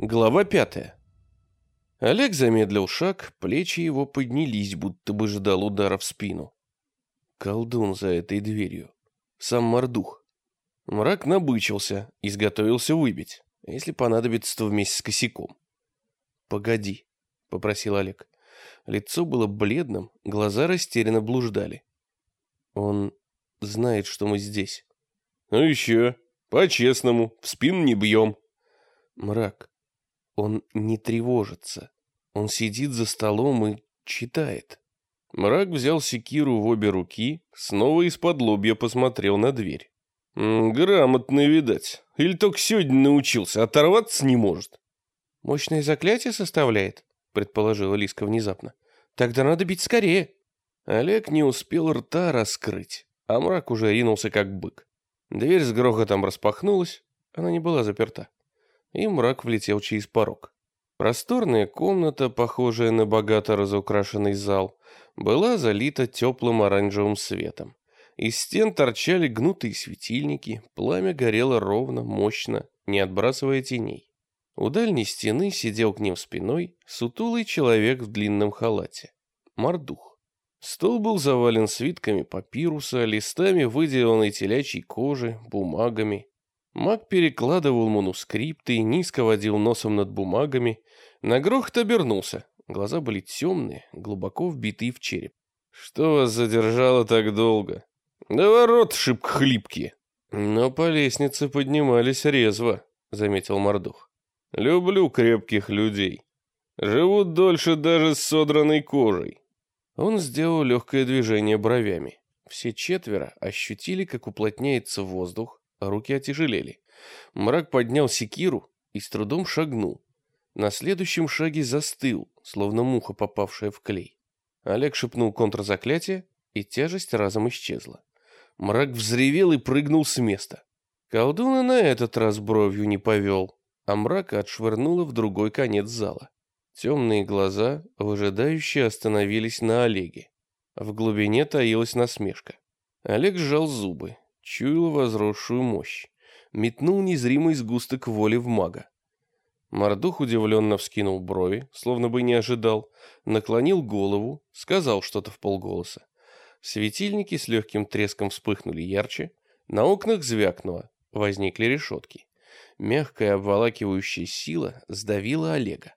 Глава пятая. Олег замедлил шаг, плечи его поднялись, будто бы ждал удара в спину. Колдун за этой дверью. Сам Мордух. Мрак набычился, изготовился выбить, если понадобится, то вместе с косяком. «Погоди», — попросил Олег. Лицо было бледным, глаза растерянно блуждали. «Он знает, что мы здесь». «Ну еще, по-честному, в спину не бьем». «Мрак, он не тревожится. Он сидит за столом и читает. Мрак взял секиру в обе руки, снова из-под лобья посмотрел на дверь. «Грамотно, видать. Или только сегодня научился, оторваться не может». «Мощное заклятие составляет?» — предположила Лиска внезапно. «Тогда надо бить скорее». Олег не успел рта раскрыть, а мрак уже ринулся как бык. Дверь с грохотом распахнулась, она не была заперта и мрак влетел через порог. Просторная комната, похожая на богато разукрашенный зал, была залита теплым оранжевым светом. Из стен торчали гнутые светильники, пламя горело ровно, мощно, не отбрасывая теней. У дальней стены сидел к ним спиной сутулый человек в длинном халате. Мордух. Стол был завален свитками папируса, листами выделенной телячьей кожи, бумагами, Маг перекладывал манускрипты, низко водил носом над бумагами. На грохот обернулся. Глаза были темные, глубоко вбитые в череп. «Что вас задержало так долго?» «Да ворот шибко хлипкие». «Но по лестнице поднимались резво», — заметил Мордух. «Люблю крепких людей. Живут дольше даже с содранной кожей». Он сделал легкое движение бровями. Все четверо ощутили, как уплотняется воздух, руки отяжелели. Мрак поднял секиру и с трудом шагнул. На следующем шаге застыл, словно муха, попавшая в клей. Олег шепнул контрзаклятие, и тяжесть разом исчезла. Мрак взревел и прыгнул с места. Колдуна на этот раз бровью не повел, а мрака отшвырнуло в другой конец зала. Темные глаза, выжидающие, остановились на Олеге. В глубине таилась насмешка. Олег сжал зубы, чуял возросшую мощь. Метнул незримый сгусток воли в мага. Мордух удивленно вскинул брови, словно бы не ожидал, наклонил голову, сказал что-то в полголоса. Светильники с легким треском вспыхнули ярче, на окнах звякнуло, возникли решетки. Мягкая обволакивающая сила сдавила Олега.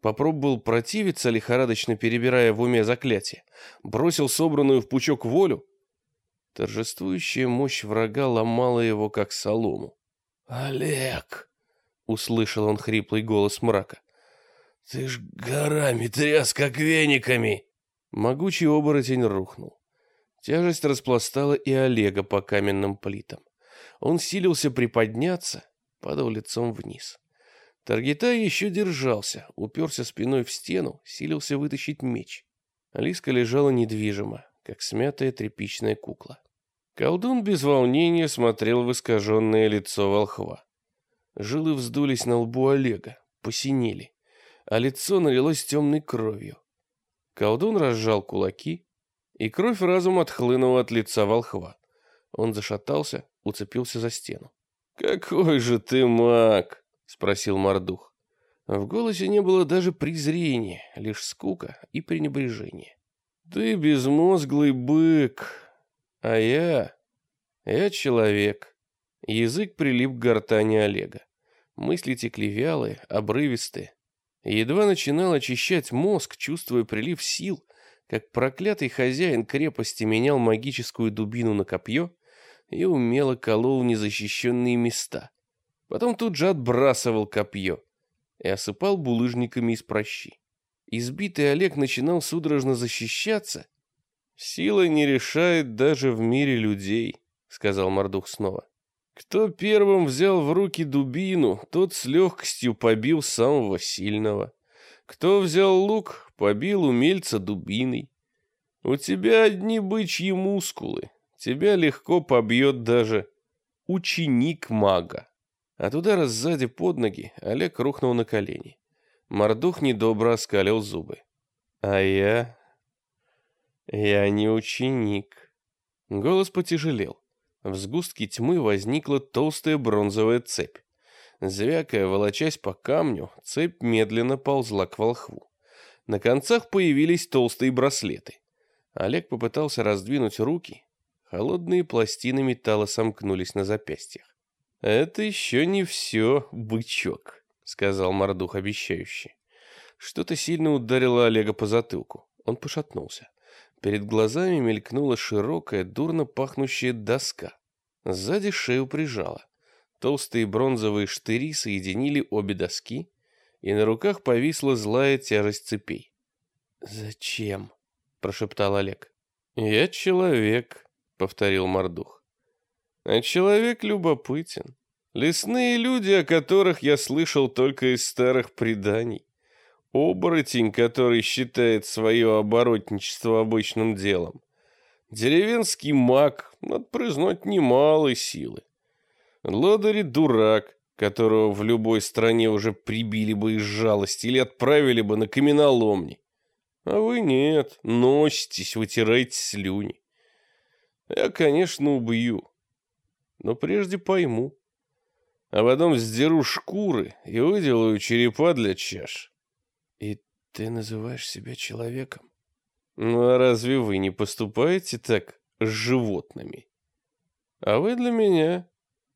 Попробовал противиться, лихорадочно перебирая в уме заклятие. Бросил собранную в пучок волю, Торжествующая мощь врага ломала его, как солому. «Олег!» — услышал он хриплый голос мрака. «Ты ж горами тряс, как вениками!» Могучий оборотень рухнул. Тяжесть распластала и Олега по каменным плитам. Он силился приподняться, падал лицом вниз. Таргитай еще держался, уперся спиной в стену, силился вытащить меч. Алиска лежала недвижимо, как смятая тряпичная кукла. Колдун без волнения смотрел в искаженное лицо волхва. Жилы вздулись на лбу Олега, посинели, а лицо налилось темной кровью. Колдун разжал кулаки, и кровь разум отхлынула от лица волхва. Он зашатался, уцепился за стену. «Какой же ты маг!» — спросил Мордух. В голосе не было даже презрения, лишь скука и пренебрежение. Ты безмозглый бык, а я... Я человек. Язык прилип к гортани Олега. Мысли текли вялые, обрывистые. Едва начинал очищать мозг, чувствуя прилив сил, как проклятый хозяин крепости менял магическую дубину на копье и умело колол незащищенные места. Потом тут же отбрасывал копье и осыпал булыжниками из прощи. Избитый Олег начинал судорожно защищаться. «Сила не решает даже в мире людей», — сказал Мордух снова. «Кто первым взял в руки дубину, тот с легкостью побил самого сильного. Кто взял лук, побил умельца дубиной. У тебя одни бычьи мускулы. Тебя легко побьет даже ученик мага». От удара сзади под ноги Олег рухнул на колени. Мордух недобро оскалил зубы. А я... Я не ученик. Голос потяжелел. В сгустке тьмы возникла толстая бронзовая цепь. Звякая, волочась по камню, цепь медленно ползла к волхву. На концах появились толстые браслеты. Олег попытался раздвинуть руки. Холодные пластины металла сомкнулись на запястьях. «Это еще не все, бычок», — сказал Мордух обещающе. Что-то сильно ударило Олега по затылку. Он пошатнулся. Перед глазами мелькнула широкая, дурно пахнущая доска. Сзади шею прижала. Толстые бронзовые штыри соединили обе доски, и на руках повисла злая тяжесть цепей. «Зачем?» — прошептал Олег. «Я человек», — повторил Мордух. «А человек любопытен. Лесные люди, о которых я слышал только из старых преданий. Оборотень, который считает свое оборотничество обычным делом. Деревенский маг, надо признать, немалой силы. Лодыри дурак, которого в любой стране уже прибили бы из жалости или отправили бы на каменоломни. А вы нет, носитесь, вытираете слюни. Я, конечно, убью, но прежде пойму. А потом сдеру шкуры и выделаю черепа для чаш. И ты называешь себя человеком? Ну а разве вы не поступаете так с животными? А вы для меня,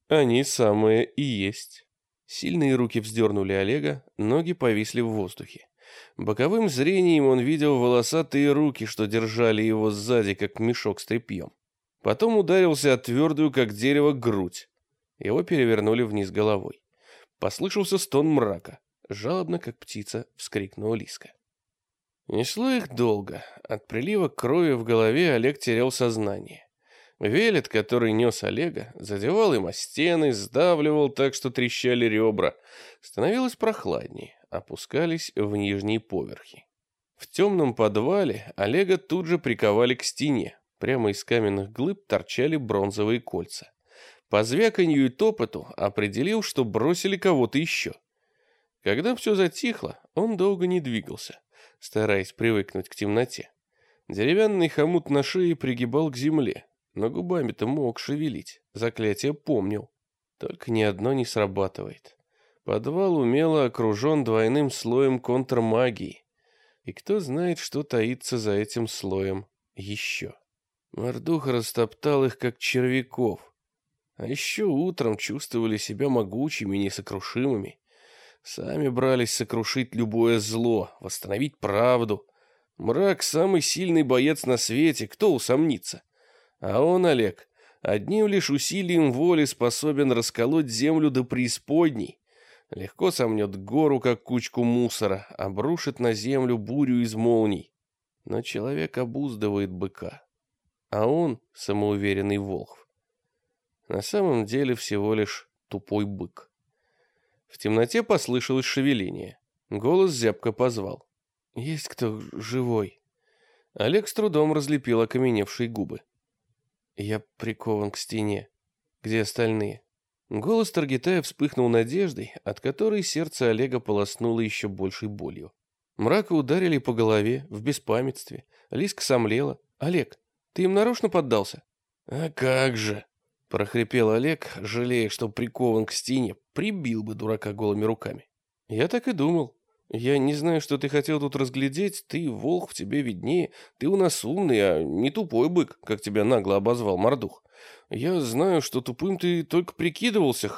они самые и есть. Сильные руки вздернули Олега, ноги повисли в воздухе. Боковым зрением он видел волосатые руки, что держали его сзади, как мешок с тряпьем. Потом ударился о твердую, как дерево, грудь. Его перевернули вниз головой. Послышался стон мрака. Жалобно, как птица, вскрикнула Лиска. Несло их долго. От прилива крови в голове Олег терял сознание. Велет, который нес Олега, задевал им о стены, сдавливал так, что трещали ребра. Становилось прохладнее, опускались в нижние поверхи. В темном подвале Олега тут же приковали к стене. Прямо из каменных глыб торчали бронзовые кольца. По звяканью и топоту определил, что бросили кого-то еще. Когда все затихло, он долго не двигался, стараясь привыкнуть к темноте. Деревянный хомут на шее пригибал к земле, но губами-то мог шевелить, заклятие помнил. Только ни одно не срабатывает. Подвал умело окружен двойным слоем контрмагии. И кто знает, что таится за этим слоем еще. Мордух растоптал их, как червяков. А еще утром чувствовали себя могучими и несокрушимыми. Сами брались сокрушить любое зло, восстановить правду. Мрак — самый сильный боец на свете, кто усомнится? А он, Олег, одним лишь усилием воли способен расколоть землю до преисподней. Легко сомнет гору, как кучку мусора, обрушит на землю бурю из молний. Но человек обуздывает быка. А он, самоуверенный волхв, на самом деле всего лишь тупой бык. В темноте послышалось шевеление. Голос зябко позвал. «Есть кто живой?» Олег с трудом разлепил окаменевшие губы. «Я прикован к стене. Где остальные?» Голос Таргитая вспыхнул надеждой, от которой сердце Олега полоснуло еще большей болью. Мрака ударили по голове, в беспамятстве. Лиска сомлела. «Олег, ты им нарочно поддался?» «А как же!» Прохрипел Олег, жалея, что прикован к стене, прибил бы дурака голыми руками. Я так и думал. Я не знаю, что ты хотел тут разглядеть, ты, волк, в тебе виднее, ты у нас умный, а не тупой бык, как тебя нагло обозвал Мордух. Я знаю, что тупым ты только прикидывался,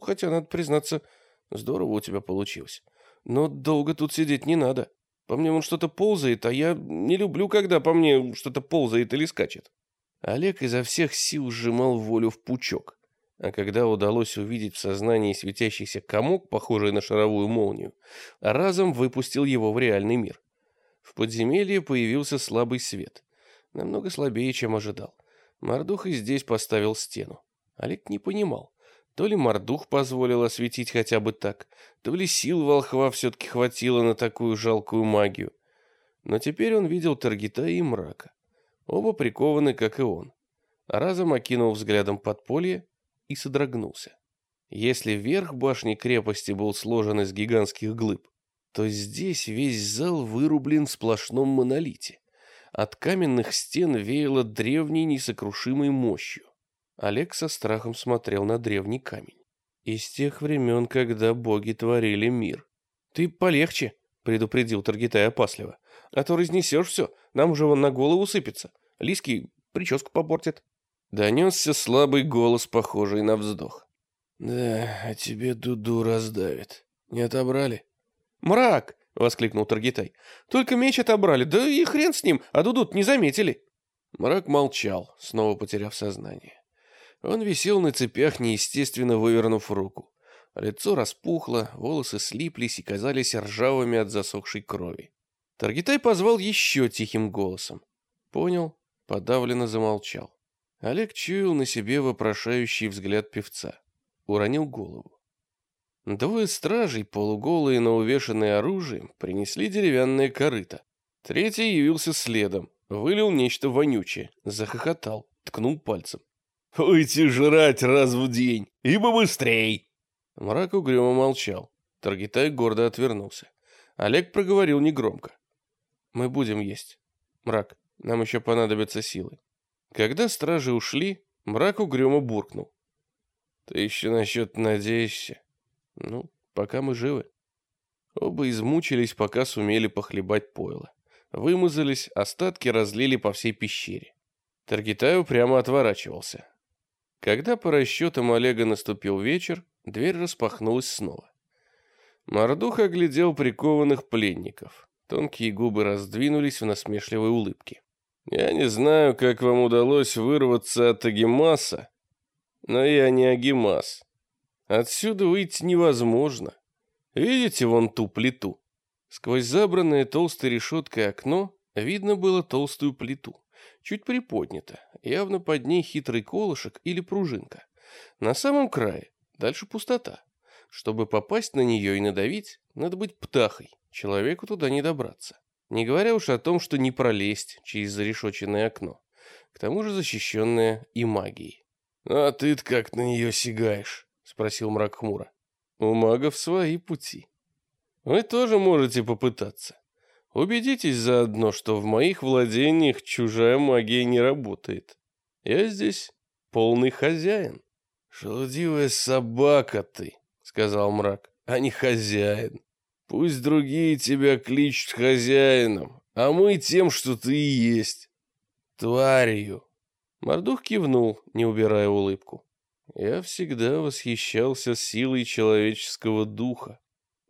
хотя, надо признаться, здорово у тебя получилось. Но долго тут сидеть не надо. По мне он что-то ползает, а я не люблю, когда по мне что-то ползает или скачет. Олег изо всех сил сжимал волю в пучок. А когда удалось увидеть в сознании светящийся комок, похожий на шаровую молнию, разом выпустил его в реальный мир. В подземелье появился слабый свет. Намного слабее, чем ожидал. Мордух и здесь поставил стену. Олег не понимал. То ли Мордух позволил осветить хотя бы так, то ли сил волхва все-таки хватило на такую жалкую магию. Но теперь он видел Таргита и мрака. Оба прикованы, как и он. Разом окинул взглядом подполье и содрогнулся. Если верх башни крепости был сложен из гигантских глыб, то здесь весь зал вырублен в сплошном монолите. От каменных стен веяло древней несокрушимой мощью. Олег со страхом смотрел на древний камень. Из тех времен, когда боги творили мир. Ты полегче, предупредил Таргитай опасливо. А то разнесешь все, нам уже вон на голову сыпется. Лиски прическу попортит. Донесся слабый голос, похожий на вздох. Да, а тебе дуду раздавит. Не отобрали? Мрак! воскликнул Таргитай. Только меч отобрали, да и хрен с ним, а дудут не заметили. Мрак молчал, снова потеряв сознание. Он висел на цепях, неестественно вывернув руку. Лицо распухло, волосы слиплись и казались ржавыми от засохшей крови. Таргитай позвал еще тихим голосом. Понял, подавленно замолчал. Олег чуял на себе вопрошающий взгляд певца. Уронил голову. Двое стражей, полуголые, но увешанные оружием, принесли деревянное корыто. Третий явился следом, вылил нечто вонючее, захохотал, ткнул пальцем. Уйти жрать раз в день, и побыстрей!» Мрак угрюмо молчал. Таргитай гордо отвернулся. Олег проговорил негромко. «Мы будем есть. Мрак, нам еще понадобятся силы». Когда стражи ушли, мрак угрюмо буркнул. «Ты еще насчет надеешься? Ну, пока мы живы». Оба измучились, пока сумели похлебать пойло. Вымазались, остатки разлили по всей пещере. Таргитай прямо отворачивался. Когда по расчетам Олега наступил вечер, дверь распахнулась снова. Мордух оглядел прикованных пленников. Тонкие губы раздвинулись в насмешливой улыбке. «Я не знаю, как вам удалось вырваться от Агимаса, но я не Агимас. Отсюда выйти невозможно. Видите вон ту плиту?» Сквозь забранное толстой решеткой окно видно было толстую плиту чуть приподнята, явно под ней хитрый колышек или пружинка. На самом крае дальше пустота. Чтобы попасть на нее и надавить, надо быть птахой, человеку туда не добраться. Не говоря уж о том, что не пролезть через зарешоченное окно. К тому же защищенное и магией. «А ты-то как на нее сигаешь?» — спросил мрак хмуро. «У магов свои пути. Вы тоже можете попытаться. Убедитесь заодно, что в моих владениях чужая магия не работает. Я здесь полный хозяин. Шелудивая собака ты, сказал мрак, а не хозяин. Пусть другие тебя кличут хозяином, а мы тем, что ты и есть. Тварью. Мордух кивнул, не убирая улыбку. Я всегда восхищался силой человеческого духа.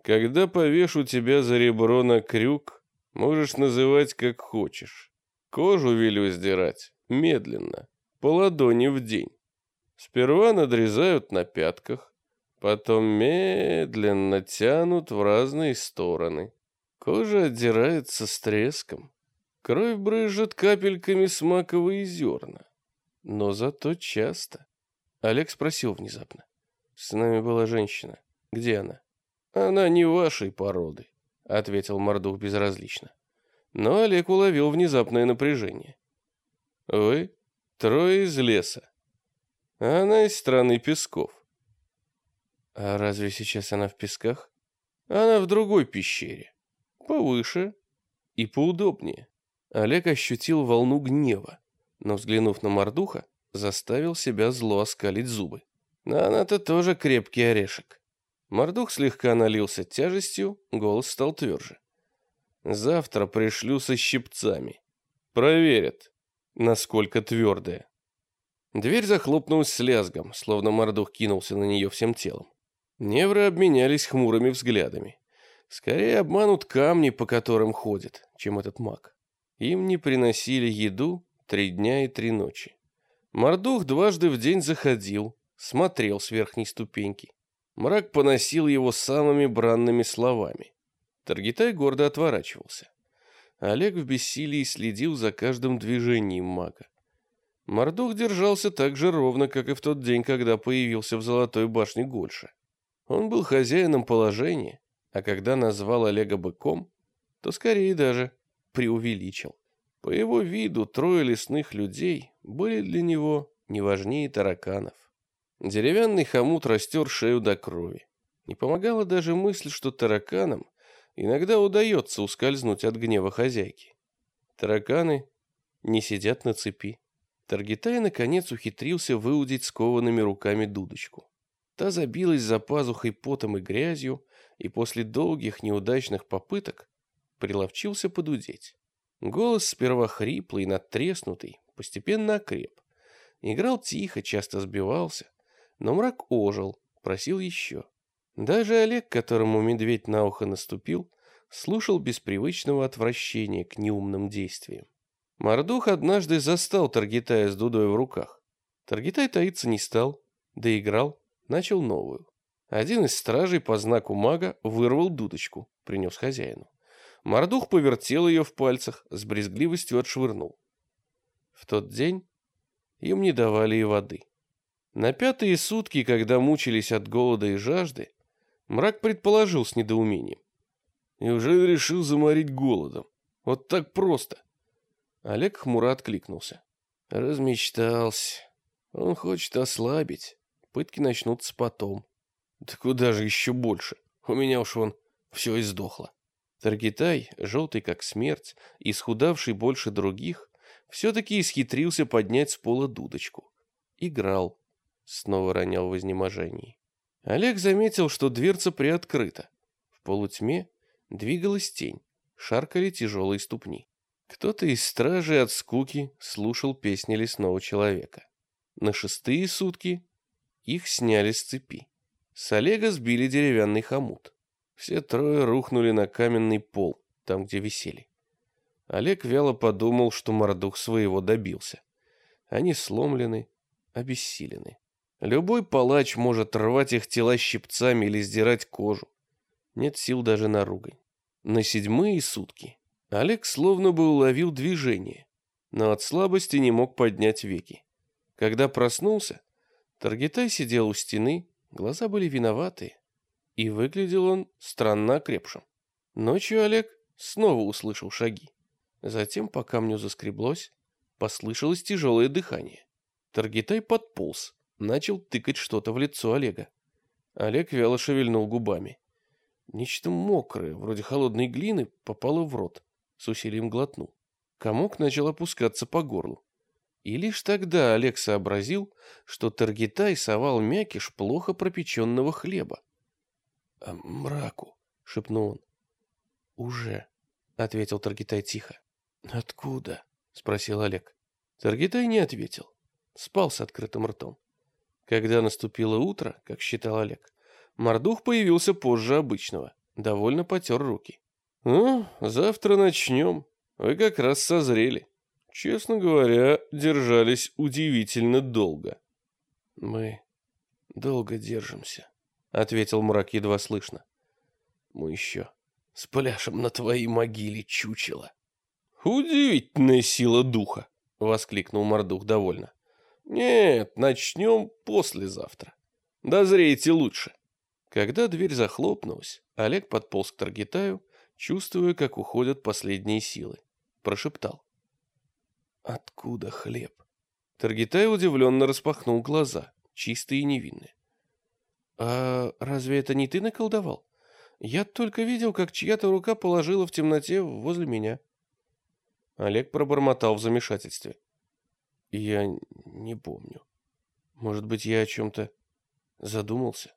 Когда повешу тебя за ребро на крюк, Можешь называть как хочешь. Кожу велю сдирать медленно, по ладони в день. Сперва надрезают на пятках, потом медленно тянут в разные стороны. Кожа отдирается с треском. Кровь брызжет капельками с маковые зерна. Но зато часто. Олег спросил внезапно. С нами была женщина. Где она? Она не вашей породы. — ответил Мордух безразлично. Но Олег уловил внезапное напряжение. «Вы трое из леса, а она из страны песков». «А разве сейчас она в песках?» «Она в другой пещере, повыше и поудобнее». Олег ощутил волну гнева, но, взглянув на Мордуха, заставил себя зло оскалить зубы. «Она-то тоже крепкий орешек». Мордух слегка налился тяжестью, голос стал тверже. «Завтра пришлю со щипцами. Проверят, насколько твердая». Дверь захлопнулась с лязгом, словно Мордух кинулся на нее всем телом. Невры обменялись хмурыми взглядами. Скорее обманут камни, по которым ходят, чем этот маг. Им не приносили еду три дня и три ночи. Мордух дважды в день заходил, смотрел с верхней ступеньки. Мрак поносил его самыми бранными словами. Таргитай гордо отворачивался. Олег в бессилии следил за каждым движением мага. Мордух держался так же ровно, как и в тот день, когда появился в Золотой башне Гольша. Он был хозяином положения, а когда назвал Олега быком, то скорее даже преувеличил. По его виду трое лесных людей были для него не важнее тараканов. Деревянный хомут растер шею до крови. Не помогала даже мысль, что тараканам иногда удается ускользнуть от гнева хозяйки. Тараканы не сидят на цепи. Таргитай, наконец, ухитрился выудить скованными руками дудочку. Та забилась за пазухой потом и грязью, и после долгих неудачных попыток приловчился подудеть. Голос сперва хриплый, надтреснутый, постепенно окреп. Играл тихо, часто сбивался, но мрак ожил, просил еще. Даже Олег, которому медведь на ухо наступил, слушал без привычного отвращения к неумным действиям. Мордух однажды застал Таргитая с дудой в руках. Таргитай таиться не стал, доиграл, начал новую. Один из стражей по знаку мага вырвал дудочку, принес хозяину. Мордух повертел ее в пальцах, с брезгливостью отшвырнул. В тот день им не давали и воды. На пятые сутки, когда мучились от голода и жажды, мрак предположил с недоумением. Неужели решил заморить голодом? Вот так просто. Олег хмуро откликнулся. Размечтался. Он хочет ослабить. Пытки начнутся потом. Да куда же еще больше? У меня уж вон все издохло. Таргитай, желтый как смерть, исхудавший больше других, все-таки исхитрился поднять с пола дудочку. Играл. Снова ронял в изнеможении. Олег заметил, что дверца приоткрыта. В полутьме двигалась тень, шаркали тяжелые ступни. Кто-то из стражей от скуки слушал песни лесного человека. На шестые сутки их сняли с цепи. С Олега сбили деревянный хомут. Все трое рухнули на каменный пол, там, где висели. Олег вяло подумал, что Мордух своего добился. Они сломлены, обессилены. Любой палач может рвать их тела щипцами или сдирать кожу. Нет сил даже на ругань. На седьмые сутки Олег словно бы уловил движение, но от слабости не мог поднять веки. Когда проснулся, Таргитай сидел у стены, глаза были виноваты, и выглядел он странно окрепшим. Ночью Олег снова услышал шаги. Затем по камню заскреблось, послышалось тяжелое дыхание. Таргитай подполз, начал тыкать что-то в лицо Олега. Олег вяло шевельнул губами. Нечто мокрое, вроде холодной глины, попало в рот. С усилием глотнул. Комок начал опускаться по горлу. И лишь тогда Олег сообразил, что Таргитай совал мякиш плохо пропеченного хлеба. «А «Мраку», — шепнул он. «Уже», — ответил Таргитай тихо. «Откуда?» — спросил Олег. Таргитай не ответил. Спал с открытым ртом. Когда наступило утро, как считал Олег, Мордух появился позже обычного, довольно потер руки. «Ну, завтра начнем. Вы как раз созрели. Честно говоря, держались удивительно долго». «Мы долго держимся», — ответил мрак едва слышно. «Мы еще спляшем на твоей могиле, чучело». «Удивительная сила духа!» — воскликнул Мордух довольно. «Нет, начнем послезавтра. Дозреете лучше». Когда дверь захлопнулась, Олег подполз к Таргитаю, чувствуя, как уходят последние силы. Прошептал. «Откуда хлеб?» Таргитай удивленно распахнул глаза, чистые и невинные. «А разве это не ты наколдовал? Я только видел, как чья-то рука положила в темноте возле меня». Олег пробормотал в замешательстве. «Я не помню. Может быть, я о чем-то задумался?»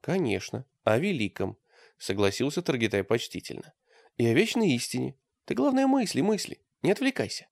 Конечно, о великом, согласился Таргитай почтительно. И о вечной истине. Ты главное мысли, мысли, не отвлекайся.